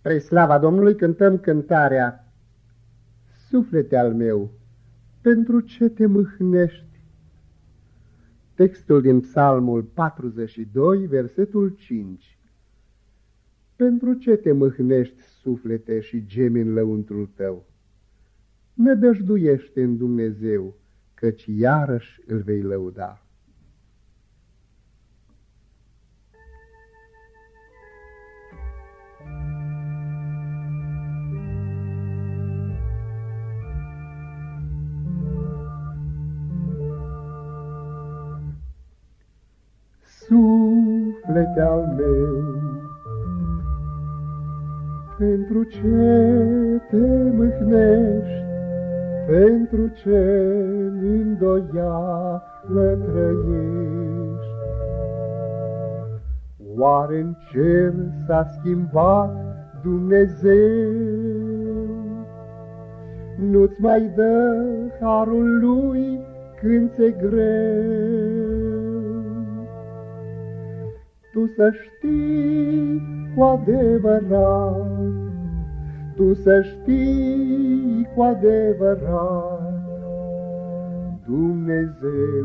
Spre slava Domnului cântăm cântarea Suflete al meu, pentru ce te mâhnești? Textul din Psalmul 42, versetul 5 Pentru ce te mâhnești, suflete, și gemi în lăuntrul tău? Nădăjduiește în Dumnezeu, căci iarăși îl vei lăuda. Suflete al meu. Pentru ce te mâhnești, pentru ce îndoială trăiești? Oare în cer s-a schimbat Dumnezeu? Nu-ți mai dă harul lui când ți greu? Tu să știi cu adevărat, tu să știi cu adevărat, Dumnezeu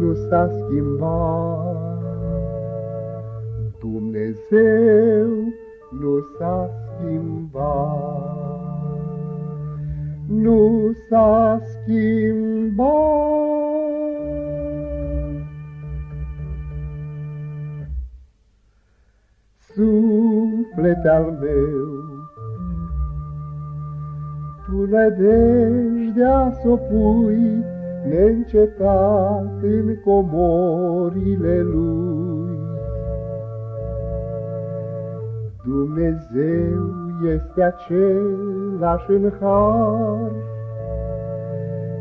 nu s-a schimbat, Dumnezeu nu s-a schimbat, nu s-a schimbat. Suflet al meu. Tu nădejdea s-o pui neîncetat în comorile lui. Dumnezeu este același în har,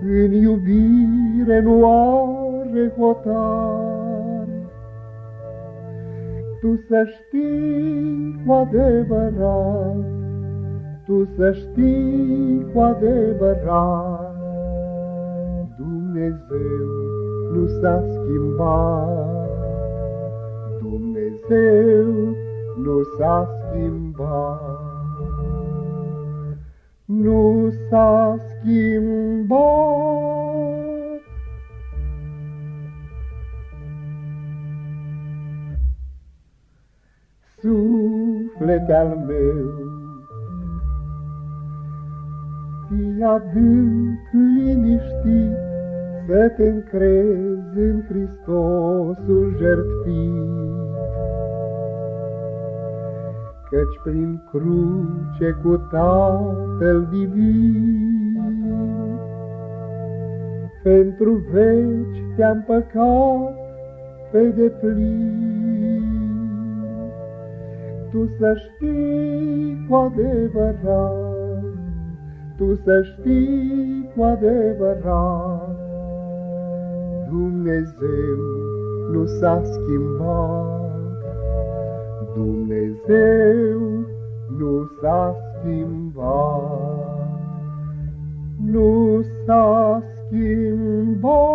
în iubire nu are hotar. Tu să știi cu adevărat, Tu să știi cu adevărat, Dumnezeu nu s-a schimbat, Dumnezeu nu s-a schimbat, nu s-a schimbat. Suflet al meu. Fii adânc liniștit să te încrezi în Hristosul jertfit. Căci prin cruce cu Tatăl Divin, Pentru veci te-am păcat pe deplin. Tu să știi cu adevărat, Tu să știi cu adevărat, Dumnezeu nu s-a schimbat, Dumnezeu nu s-a schimbat, nu s-a schimbat.